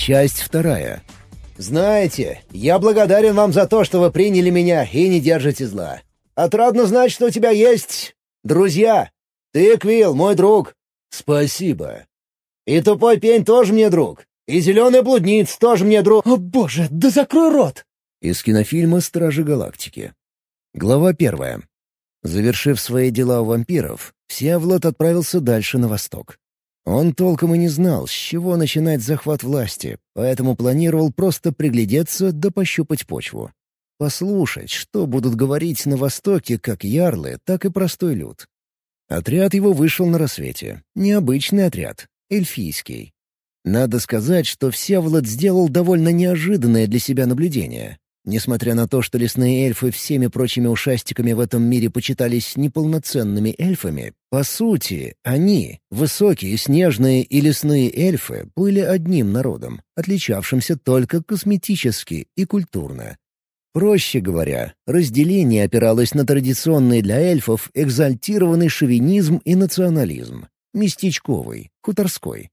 Часть вторая. «Знаете, я благодарен вам за то, что вы приняли меня и не держите зла. Отрадно знать, что у тебя есть друзья. Ты, Квилл, мой друг». «Спасибо». «И тупой пень тоже мне друг. И зеленый блудниц тоже мне друг...» «О боже, да закрой рот!» Из кинофильма «Стражи Галактики». Глава первая. Завершив свои дела у вампиров, Всеволод отправился дальше на восток. Он толком и не знал, с чего начинать захват власти, поэтому планировал просто приглядеться да пощупать почву. Послушать, что будут говорить на Востоке как ярлы, так и простой люд. Отряд его вышел на рассвете. Необычный отряд, эльфийский. Надо сказать, что Всеволод сделал довольно неожиданное для себя наблюдение. Несмотря на то, что лесные эльфы всеми прочими ушастиками в этом мире почитались неполноценными эльфами, по сути, они, высокие, снежные и лесные эльфы, были одним народом, отличавшимся только косметически и культурно. Проще говоря, разделение опиралось на традиционный для эльфов экзальтированный шовинизм и национализм, местечковый, хуторской.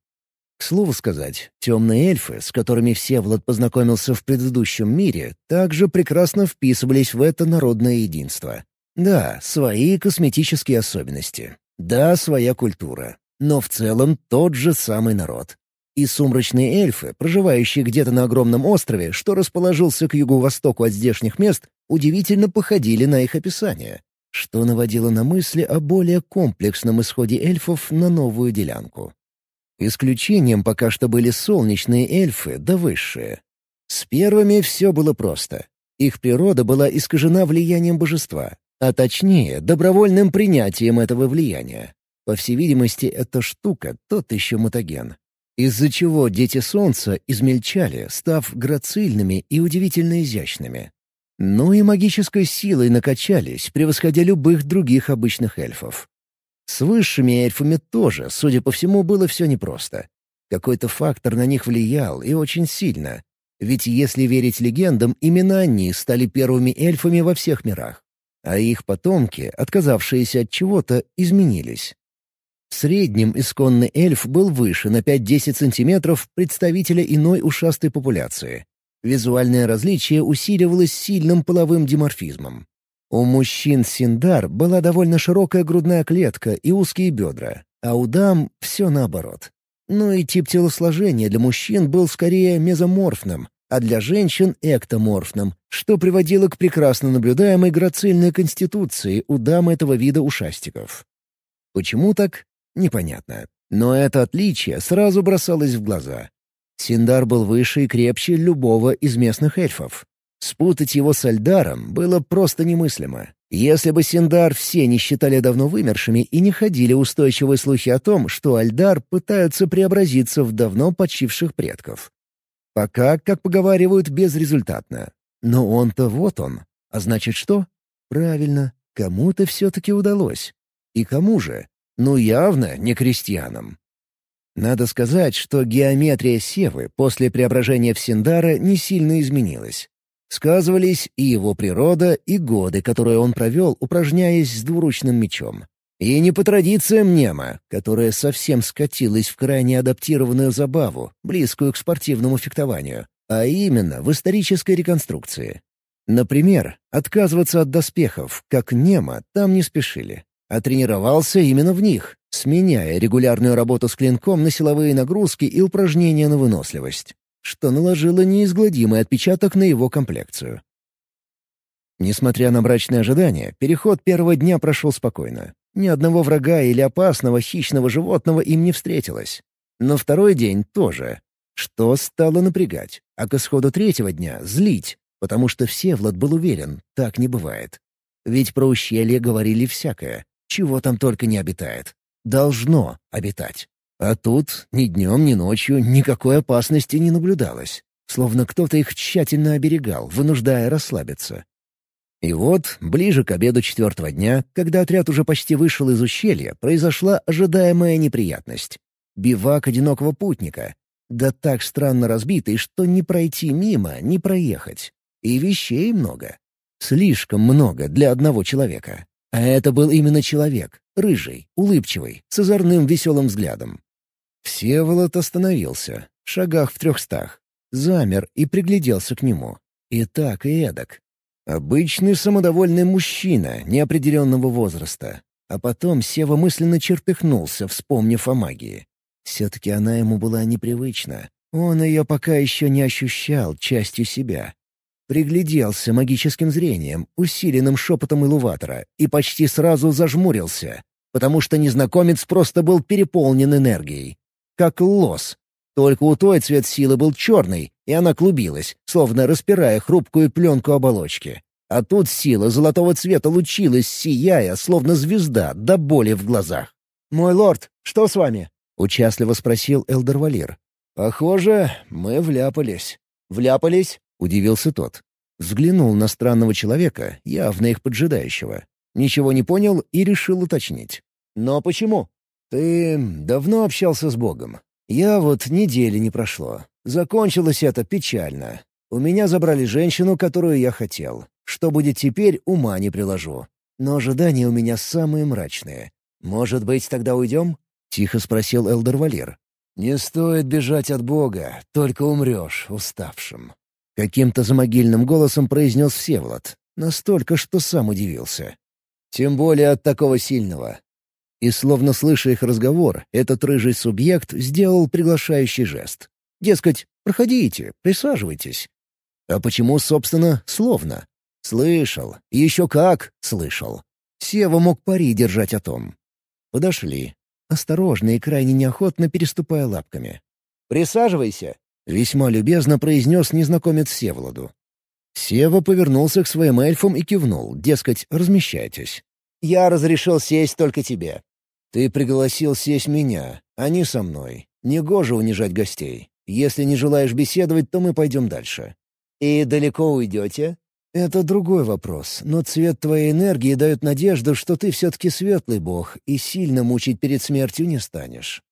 К слову сказать, темные эльфы, с которыми Всеволод познакомился в предыдущем мире, также прекрасно вписывались в это народное единство. Да, свои косметические особенности. Да, своя культура. Но в целом тот же самый народ. И сумрачные эльфы, проживающие где-то на огромном острове, что расположился к юго-востоку от здешних мест, удивительно походили на их описание, что наводило на мысли о более комплексном исходе эльфов на новую делянку. Исключением пока что были солнечные эльфы да высшие. С первыми все было просто. Их природа была искажена влиянием божества, а точнее, добровольным принятием этого влияния. По всей видимости, эта штука — тот еще мутаген. Из-за чего дети Солнца измельчали, став грацильными и удивительно изящными. Ну и магической силой накачались, превосходя любых других обычных эльфов. С высшими эльфами тоже, судя по всему, было все непросто. Какой-то фактор на них влиял, и очень сильно. Ведь если верить легендам, именно они стали первыми эльфами во всех мирах. А их потомки, отказавшиеся от чего-то, изменились. В среднем исконный эльф был выше на 5-10 сантиметров представителя иной ушастой популяции. Визуальное различие усиливалось сильным половым диморфизмом. У мужчин Синдар была довольно широкая грудная клетка и узкие бедра, а у дам — все наоборот. Ну и тип телосложения для мужчин был скорее мезоморфным, а для женщин — эктоморфным, что приводило к прекрасно наблюдаемой грацильной конституции у дам этого вида ушастиков. Почему так? Непонятно. Но это отличие сразу бросалось в глаза. Синдар был выше и крепче любого из местных эльфов. Спутать его с Альдаром было просто немыслимо. Если бы Синдар все не считали давно вымершими и не ходили устойчивые слухи о том, что Альдар пытаются преобразиться в давно почивших предков. Пока, как поговаривают, безрезультатно. Но он-то вот он. А значит что? Правильно, кому-то все-таки удалось. И кому же? Ну, явно не крестьянам. Надо сказать, что геометрия Севы после преображения в Синдара не сильно изменилась. Сказывались и его природа, и годы, которые он провел, упражняясь с двуручным мечом. И не по традициям Нема, которая совсем скатилась в крайне адаптированную забаву, близкую к спортивному фехтованию, а именно в исторической реконструкции. Например, отказываться от доспехов, как Нема, там не спешили, а тренировался именно в них, сменяя регулярную работу с клинком на силовые нагрузки и упражнения на выносливость что наложило неизгладимый отпечаток на его комплекцию. Несмотря на мрачные ожидания, переход первого дня прошел спокойно. Ни одного врага или опасного хищного животного им не встретилось. Но второй день тоже. Что стало напрягать, а к исходу третьего дня — злить, потому что Всевлад был уверен, так не бывает. Ведь про ущелье говорили всякое, чего там только не обитает. Должно обитать. А тут ни днем, ни ночью никакой опасности не наблюдалось. Словно кто-то их тщательно оберегал, вынуждая расслабиться. И вот, ближе к обеду четвертого дня, когда отряд уже почти вышел из ущелья, произошла ожидаемая неприятность. Бивак одинокого путника. Да так странно разбитый, что не пройти мимо, не проехать. И вещей много. Слишком много для одного человека. А это был именно человек, рыжий, улыбчивый, с озорным веселым взглядом. Всеволод остановился. шагах в трехстах. Замер и пригляделся к нему. И так, и эдак. Обычный самодовольный мужчина неопределенного возраста. А потом Сева мысленно чертыхнулся, вспомнив о магии. Все-таки она ему была непривычна. Он ее пока еще не ощущал частью себя. Пригляделся магическим зрением, усиленным шепотом илуватора, и почти сразу зажмурился, потому что незнакомец просто был переполнен энергией. Как лос. Только у той цвет силы был черный, и она клубилась, словно распирая хрупкую пленку оболочки. А тут сила золотого цвета лучилась, сияя, словно звезда, до боли в глазах. «Мой лорд, что с вами?» — участливо спросил Элдер Валир. «Похоже, мы вляпались». «Вляпались?» — удивился тот. Взглянул на странного человека, явно их поджидающего. Ничего не понял и решил уточнить. «Но почему?» «Ты давно общался с Богом. Я вот недели не прошло. Закончилось это печально. У меня забрали женщину, которую я хотел. Что будет теперь, ума не приложу. Но ожидания у меня самые мрачные. Может быть, тогда уйдем?» — тихо спросил Элдер Валер. «Не стоит бежать от Бога, только умрешь уставшим». Каким-то замогильным голосом произнес Всеволод. Настолько, что сам удивился. «Тем более от такого сильного. И, словно слыша их разговор, этот рыжий субъект сделал приглашающий жест. Дескать, проходите, присаживайтесь. А почему, собственно, словно? Слышал. Еще как слышал. Сева мог пари держать о том. Подошли. Осторожно и крайне неохотно переступая лапками. «Присаживайся», — весьма любезно произнес незнакомец Севолоду. Сева повернулся к своим эльфам и кивнул, дескать, размещайтесь. «Я разрешил сесть только тебе. «Ты пригласил сесть меня, а не со мной. Негоже унижать гостей. Если не желаешь беседовать, то мы пойдем дальше». «И далеко уйдете?» «Это другой вопрос, но цвет твоей энергии дает надежду, что ты все-таки светлый бог и сильно мучить перед смертью не станешь».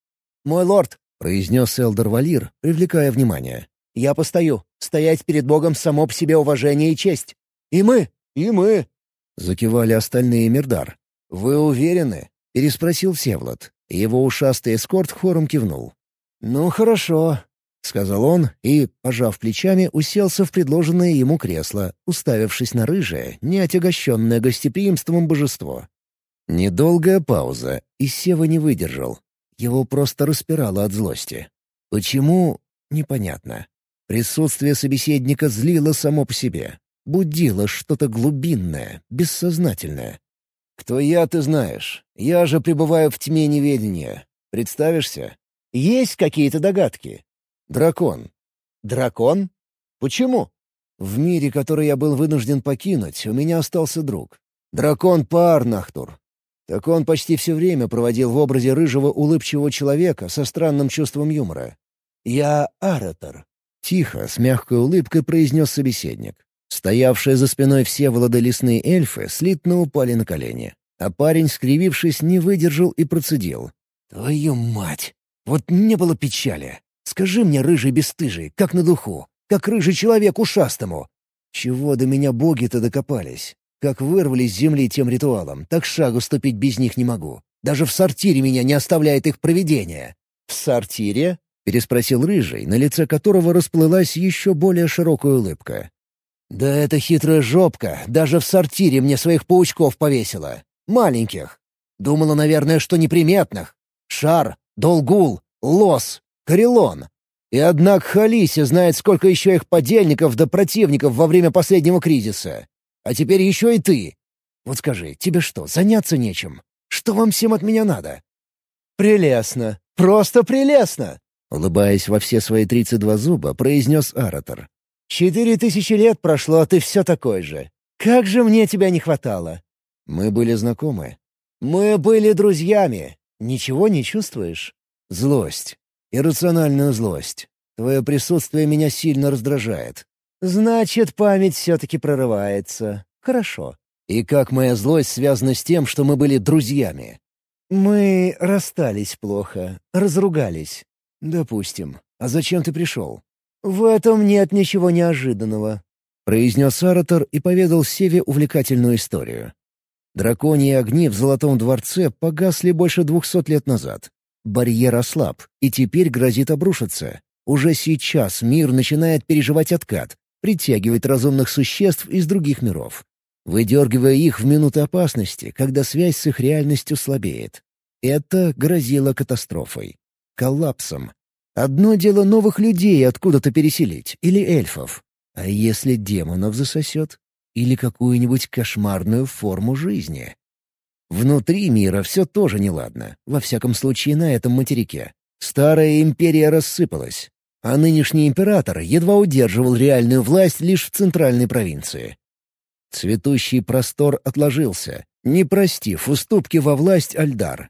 «Мой лорд», — произнес Элдор Валир, привлекая внимание. «Я постою. Стоять перед богом само по себе уважение и честь. И мы, и мы», — закивали остальные Мирдар. «Вы уверены?» Переспросил Всеволод. Его ушастый эскорт хором кивнул. «Ну, хорошо», — сказал он и, пожав плечами, уселся в предложенное ему кресло, уставившись на рыжее, неотягощенное гостеприимством божество. Недолгая пауза, и Сева не выдержал. Его просто распирало от злости. Почему? Непонятно. Присутствие собеседника злило само по себе. Будило что-то глубинное, бессознательное. «Кто я, ты знаешь. Я же пребываю в тьме неведения. Представишься?» «Есть какие-то догадки?» «Дракон». «Дракон? Почему?» «В мире, который я был вынужден покинуть, у меня остался друг. Дракон Парнахтур. Так он почти все время проводил в образе рыжего улыбчивого человека со странным чувством юмора. «Я Аратор», — тихо, с мягкой улыбкой произнес собеседник. Стоявшие за спиной все лесные эльфы слитно упали на колени. А парень, скривившись, не выдержал и процедил. «Твою мать! Вот не было печали! Скажи мне, рыжий бесстыжий, как на духу, как рыжий человек ушастому! Чего до меня боги-то докопались? Как вырвались с земли тем ритуалом, так шагу ступить без них не могу. Даже в сортире меня не оставляет их провидение». «В сортире?» — переспросил рыжий, на лице которого расплылась еще более широкая улыбка. Да эта хитрая жопка даже в сортире мне своих паучков повесила. Маленьких. Думала, наверное, что неприметных. Шар, Долгул, Лос, Карелон. И однако Халиси знает, сколько еще их подельников да противников во время последнего кризиса. А теперь еще и ты. Вот скажи, тебе что, заняться нечем? Что вам всем от меня надо?» «Прелестно! Просто прелестно!» Улыбаясь во все свои тридцать два зуба, произнес оратор. Четыре тысячи лет прошло, а ты все такой же. Как же мне тебя не хватало!» «Мы были знакомы». «Мы были друзьями. Ничего не чувствуешь?» «Злость. Иррациональную злость. Твое присутствие меня сильно раздражает». «Значит, память все-таки прорывается. Хорошо». «И как моя злость связана с тем, что мы были друзьями?» «Мы расстались плохо. Разругались». «Допустим. А зачем ты пришел?» «В этом нет ничего неожиданного», — произнес Аратор и поведал Севе увлекательную историю. Драконьи огни в Золотом дворце погасли больше двухсот лет назад. Барьер ослаб, и теперь грозит обрушиться. Уже сейчас мир начинает переживать откат, притягивать разумных существ из других миров, выдергивая их в минуты опасности, когда связь с их реальностью слабеет. Это грозило катастрофой. Коллапсом. Одно дело новых людей откуда-то переселить, или эльфов. А если демонов засосет? Или какую-нибудь кошмарную форму жизни? Внутри мира все тоже неладно, во всяком случае на этом материке. Старая империя рассыпалась, а нынешний император едва удерживал реальную власть лишь в центральной провинции. Цветущий простор отложился, не простив уступки во власть Альдар.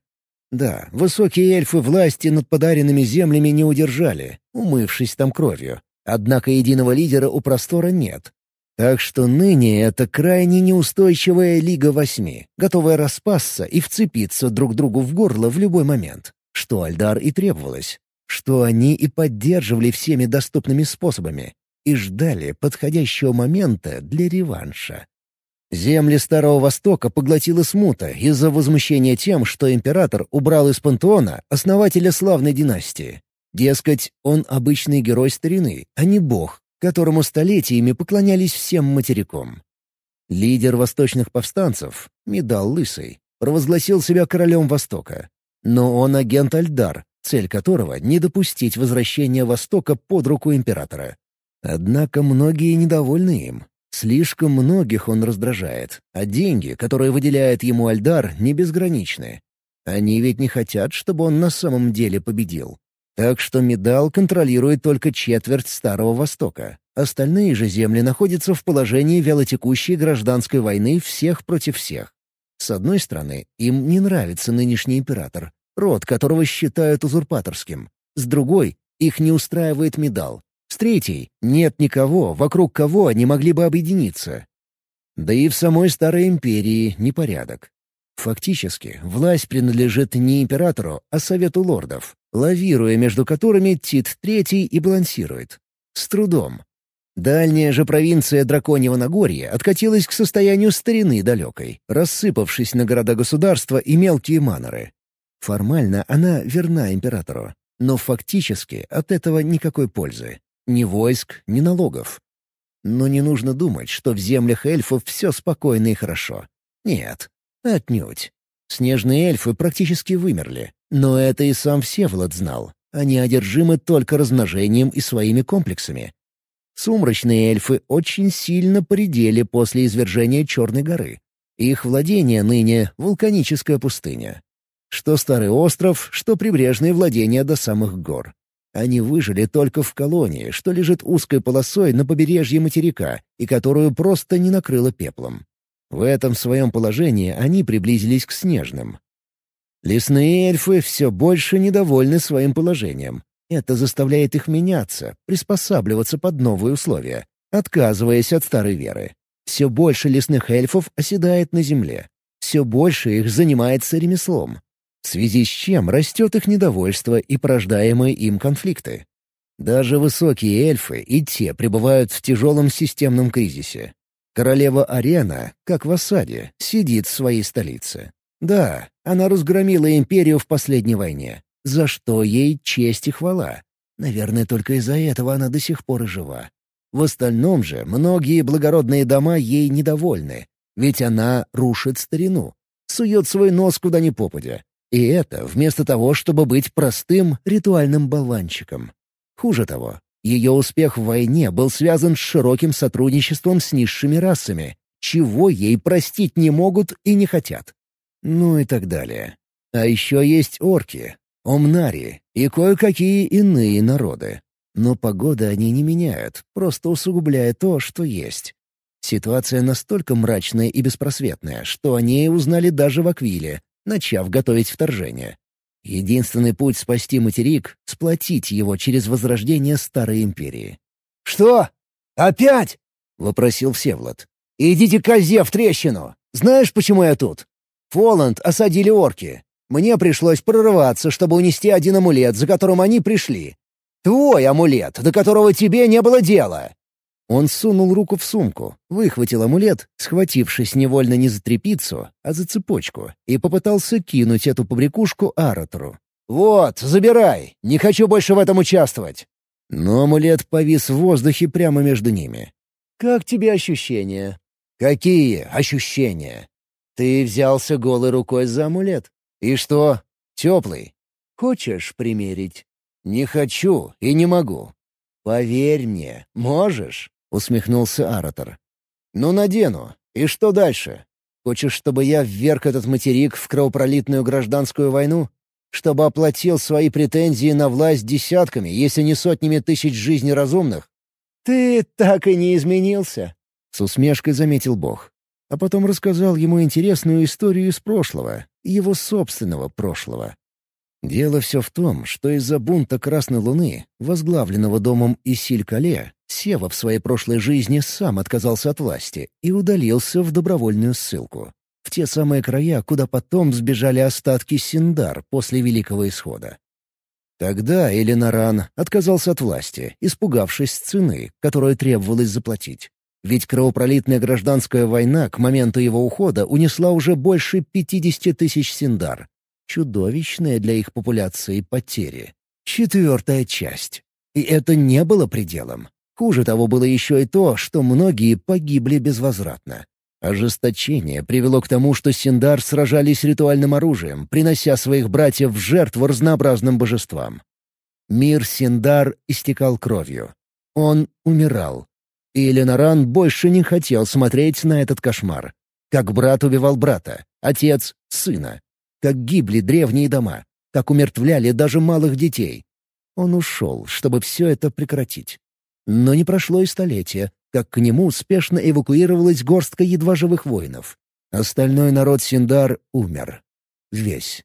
Да, высокие эльфы власти над подаренными землями не удержали, умывшись там кровью. Однако единого лидера у простора нет. Так что ныне это крайне неустойчивая Лига Восьми, готовая распасться и вцепиться друг другу в горло в любой момент, что Альдар и требовалось, что они и поддерживали всеми доступными способами и ждали подходящего момента для реванша. Земли Старого Востока поглотила смута из-за возмущения тем, что император убрал из пантеона основателя славной династии. Дескать, он обычный герой старины, а не бог, которому столетиями поклонялись всем материком. Лидер восточных повстанцев, Медал Лысый, провозгласил себя королем Востока. Но он агент Альдар, цель которого — не допустить возвращения Востока под руку императора. Однако многие недовольны им. Слишком многих он раздражает, а деньги, которые выделяет ему Альдар, не безграничны. Они ведь не хотят, чтобы он на самом деле победил. Так что Медал контролирует только четверть Старого Востока. Остальные же земли находятся в положении вялотекущей гражданской войны всех против всех. С одной стороны, им не нравится нынешний император, род которого считают узурпаторским. С другой, их не устраивает Медал. С третьей, нет никого, вокруг кого они могли бы объединиться. Да и в самой Старой Империи непорядок. Фактически, власть принадлежит не императору, а Совету лордов, лавируя между которыми Тит III и балансирует. С трудом. Дальняя же провинция Драконьего Нагорья откатилась к состоянию старины далекой, рассыпавшись на города-государства и мелкие маноры. Формально она верна императору, но фактически от этого никакой пользы. Ни войск, ни налогов. Но не нужно думать, что в землях эльфов все спокойно и хорошо. Нет, отнюдь. Снежные эльфы практически вымерли. Но это и сам Всеволод знал. Они одержимы только размножением и своими комплексами. Сумрачные эльфы очень сильно поредели после извержения Черной горы. Их владение ныне — вулканическая пустыня. Что старый остров, что прибрежные владения до самых гор. Они выжили только в колонии, что лежит узкой полосой на побережье материка и которую просто не накрыло пеплом. В этом своем положении они приблизились к снежным. Лесные эльфы все больше недовольны своим положением. Это заставляет их меняться, приспосабливаться под новые условия, отказываясь от старой веры. Все больше лесных эльфов оседает на земле. Все больше их занимается ремеслом в связи с чем растет их недовольство и порождаемые им конфликты. Даже высокие эльфы и те пребывают в тяжелом системном кризисе. Королева Арена, как в осаде, сидит в своей столице. Да, она разгромила империю в последней войне, за что ей честь и хвала. Наверное, только из-за этого она до сих пор и жива. В остальном же многие благородные дома ей недовольны, ведь она рушит старину, сует свой нос куда ни попадя, и это вместо того, чтобы быть простым ритуальным болванчиком. Хуже того, ее успех в войне был связан с широким сотрудничеством с низшими расами, чего ей простить не могут и не хотят. Ну и так далее. А еще есть орки, омнари и кое-какие иные народы. Но погоды они не меняют, просто усугубляя то, что есть. Ситуация настолько мрачная и беспросветная, что о ней узнали даже в Аквиле, начав готовить вторжение. Единственный путь спасти материк — сплотить его через возрождение Старой Империи. «Что? Опять?» — вопросил Всевлад. «Идите козе в трещину! Знаешь, почему я тут? Фоланд осадили орки. Мне пришлось прорываться, чтобы унести один амулет, за которым они пришли. Твой амулет, до которого тебе не было дела. Он сунул руку в сумку, выхватил амулет, схватившись невольно не за трепицу, а за цепочку, и попытался кинуть эту побрякушку Аратору. «Вот, забирай! Не хочу больше в этом участвовать!» Но амулет повис в воздухе прямо между ними. «Как тебе ощущения?» «Какие ощущения?» «Ты взялся голой рукой за амулет. И что? Теплый. Хочешь примерить?» «Не хочу и не могу». «Поверь мне, можешь?» — усмехнулся Аратор. «Ну, надену. И что дальше? Хочешь, чтобы я вверг этот материк в кровопролитную гражданскую войну? Чтобы оплатил свои претензии на власть десятками, если не сотнями тысяч жизней разумных?» «Ты так и не изменился», — с усмешкой заметил Бог. А потом рассказал ему интересную историю из прошлого, его собственного прошлого. Дело все в том, что из-за бунта Красной Луны, возглавленного домом Исиль-Кале, Сева в своей прошлой жизни сам отказался от власти и удалился в добровольную ссылку. В те самые края, куда потом сбежали остатки Синдар после Великого Исхода. Тогда Элинаран отказался от власти, испугавшись цены, которую требовалось заплатить. Ведь кровопролитная гражданская война к моменту его ухода унесла уже больше 50 тысяч Синдар, Чудовищные для их популяции потери. Четвертая часть. И это не было пределом. Хуже того было еще и то, что многие погибли безвозвратно. Ожесточение привело к тому, что Синдар сражались ритуальным оружием, принося своих братьев в жертву разнообразным божествам. Мир Синдар истекал кровью. Он умирал. И Ленаран больше не хотел смотреть на этот кошмар. Как брат убивал брата, отец — сына, как гибли древние дома, как умертвляли даже малых детей. Он ушел, чтобы все это прекратить. Но не прошло и столетия, как к нему спешно эвакуировалась горстка едва живых воинов. Остальной народ Синдар умер. Весь.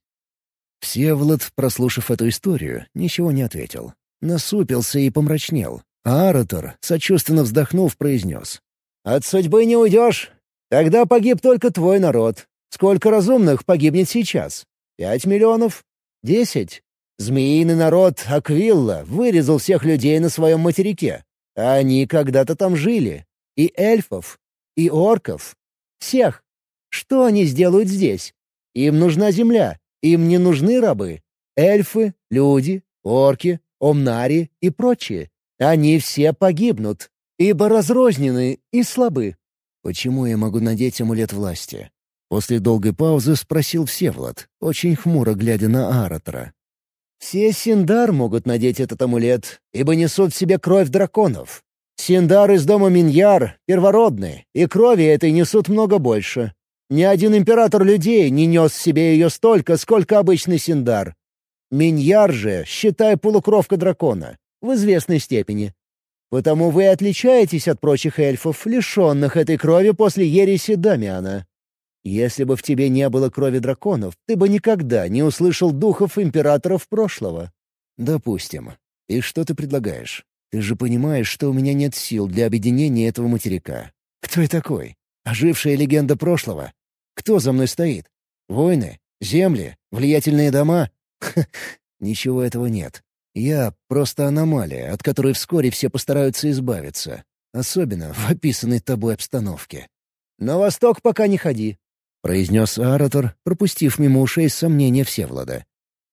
Всеволод, прослушав эту историю, ничего не ответил. Насупился и помрачнел. А Аратор, сочувственно вздохнув, произнес. «От судьбы не уйдешь. Тогда погиб только твой народ. Сколько разумных погибнет сейчас? Пять миллионов? Десять? Змеиный народ Аквилла вырезал всех людей на своем материке. Они когда-то там жили. И эльфов, и орков. Всех. Что они сделают здесь? Им нужна земля. Им не нужны рабы. Эльфы, люди, орки, омнари и прочие. Они все погибнут, ибо разрознены и слабы. Почему я могу надеть амулет власти? После долгой паузы спросил Всеволод, очень хмуро глядя на Аратора. «Все Синдар могут надеть этот амулет, ибо несут в себе кровь драконов. Синдар из дома Миньяр — первородный, и крови этой несут много больше. Ни один император людей не нес в себе ее столько, сколько обычный Синдар. Миньяр же, считай, полукровка дракона, в известной степени. Потому вы отличаетесь от прочих эльфов, лишенных этой крови после ереси Дамиана. Если бы в тебе не было крови драконов, ты бы никогда не услышал духов императоров прошлого». «Допустим. И что ты предлагаешь? Ты же понимаешь, что у меня нет сил для объединения этого материка. Кто я такой? Ожившая легенда прошлого? Кто за мной стоит? Войны? Земли? Влиятельные дома? Ха, ничего этого нет. Я просто аномалия, от которой вскоре все постараются избавиться. Особенно в описанной тобой обстановке. «На восток пока не ходи. — произнес Аратор, пропустив мимо ушей сомнения Всевлада.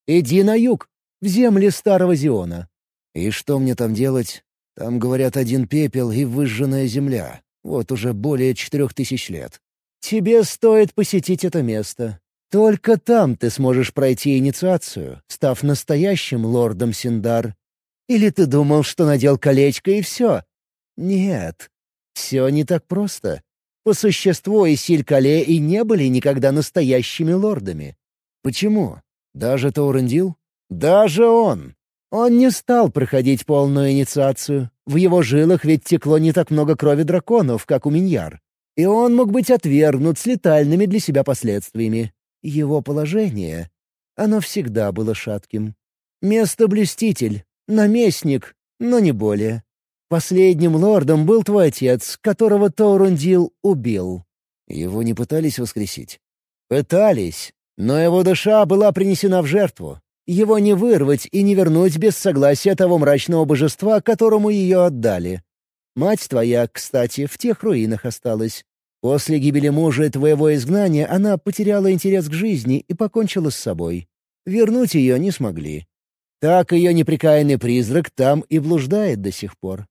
«Иди на юг, в земли Старого Зиона». «И что мне там делать? Там, говорят, один пепел и выжженная земля. Вот уже более четырех тысяч лет». «Тебе стоит посетить это место. Только там ты сможешь пройти инициацию, став настоящим лордом Синдар. Или ты думал, что надел колечко и все? Нет, все не так просто. По существу и Силькале и не были никогда настоящими лордами. Почему? Даже Таурендил? Даже он. Он не стал проходить полную инициацию. В его жилах ведь текло не так много крови драконов, как у Миньяр. И он мог быть отвергнут с летальными для себя последствиями. Его положение... Оно всегда было шатким. Место-блюститель, наместник, но не более. Последним лордом был твой отец, которого Таурундил убил». «Его не пытались воскресить?» «Пытались, но его душа была принесена в жертву. Его не вырвать и не вернуть без согласия того мрачного божества, которому ее отдали. Мать твоя, кстати, в тех руинах осталась. После гибели мужа и твоего изгнания она потеряла интерес к жизни и покончила с собой. Вернуть ее не смогли. Так ее неприкаянный призрак там и блуждает до сих пор.